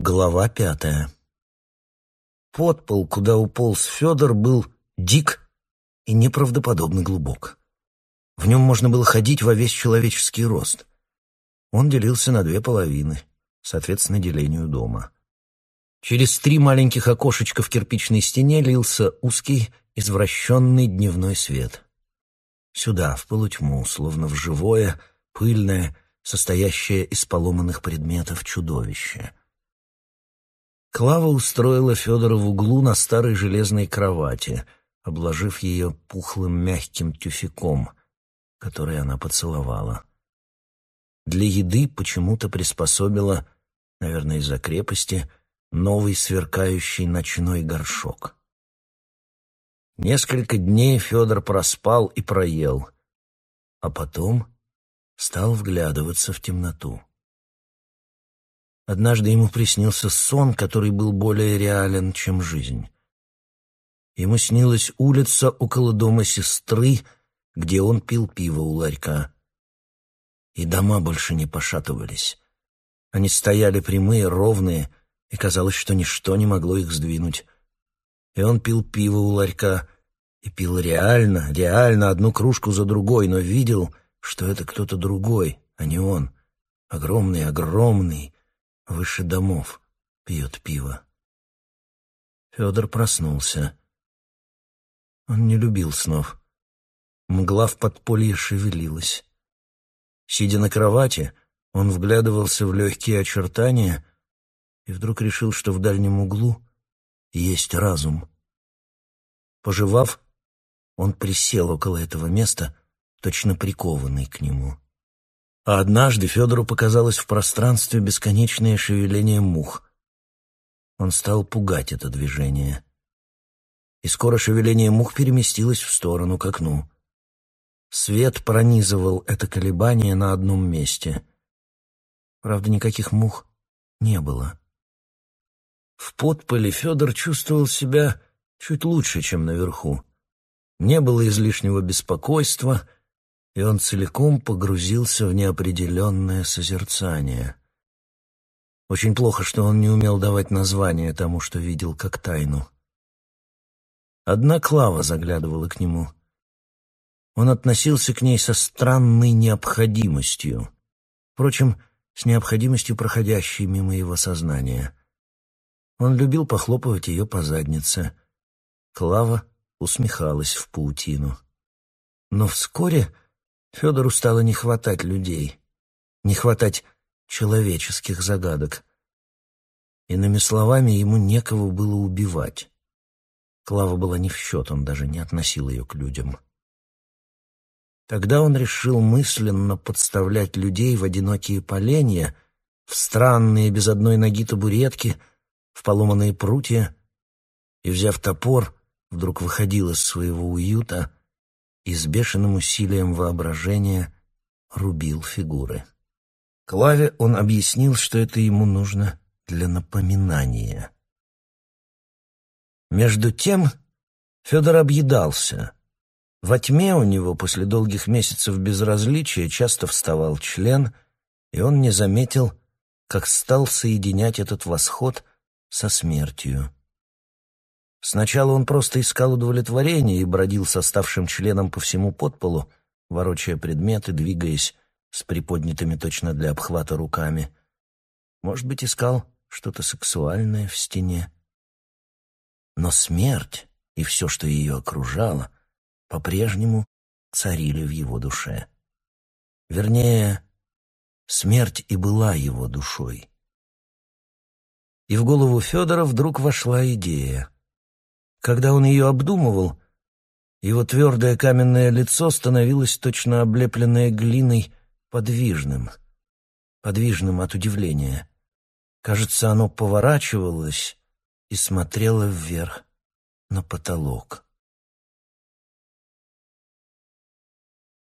Глава пятая. Подпол, куда уполз Федор, был дик и неправдоподобно глубок. В нем можно было ходить во весь человеческий рост. Он делился на две половины, соответственно, делению дома. Через три маленьких окошечка в кирпичной стене лился узкий, извращенный дневной свет. Сюда, в полутьму, словно в живое, пыльное, состоящее из поломанных предметов чудовище — Клава устроила Федора в углу на старой железной кровати, обложив ее пухлым мягким тюфяком, который она поцеловала. Для еды почему-то приспособила, наверное, из-за крепости, новый сверкающий ночной горшок. Несколько дней Федор проспал и проел, а потом стал вглядываться в темноту. Однажды ему приснился сон, который был более реален, чем жизнь. Ему снилась улица около дома сестры, где он пил пиво у ларька. И дома больше не пошатывались. Они стояли прямые, ровные, и казалось, что ничто не могло их сдвинуть. И он пил пиво у ларька, и пил реально, реально одну кружку за другой, но видел, что это кто-то другой, а не он. Огромный, огромный, выше домов, пьет пиво. Федор проснулся. Он не любил снов. Мгла в подполье шевелилась. Сидя на кровати, он вглядывался в легкие очертания и вдруг решил, что в дальнем углу есть разум. Пожевав, он присел около этого места, точно прикованный к нему. А однажды Федору показалось в пространстве бесконечное шевеление мух. Он стал пугать это движение. И скоро шевеление мух переместилось в сторону к окну. Свет пронизывал это колебание на одном месте. Правда, никаких мух не было. В подполе Федор чувствовал себя чуть лучше, чем наверху. Не было излишнего беспокойства — и он целиком погрузился в неопределенное созерцание. Очень плохо, что он не умел давать название тому, что видел как тайну. Одна Клава заглядывала к нему. Он относился к ней со странной необходимостью, впрочем, с необходимостью, проходящей мимо его сознания. Он любил похлопывать ее по заднице. Клава усмехалась в паутину. Но вскоре Федору стало не хватать людей, не хватать человеческих загадок. Иными словами, ему некого было убивать. Клава была не в счет, он даже не относил ее к людям. Тогда он решил мысленно подставлять людей в одинокие поленья, в странные без одной ноги табуретки, в поломанные прутья, и, взяв топор, вдруг выходил из своего уюта — и с бешеным усилием воображения рубил фигуры. Клаве он объяснил, что это ему нужно для напоминания. Между тем Федор объедался. Во тьме у него после долгих месяцев безразличия часто вставал член, и он не заметил, как стал соединять этот восход со смертью. Сначала он просто искал удовлетворения и бродил с оставшим членом по всему подполу, ворочая предметы, двигаясь с приподнятыми точно для обхвата руками. Может быть, искал что-то сексуальное в стене. Но смерть и все, что ее окружало, по-прежнему царили в его душе. Вернее, смерть и была его душой. И в голову Федора вдруг вошла идея — когда он ее обдумывал, его твердое каменное лицо становилось точно облепленное глиной подвижным, подвижным от удивления. Кажется, оно поворачивалось и смотрело вверх на потолок.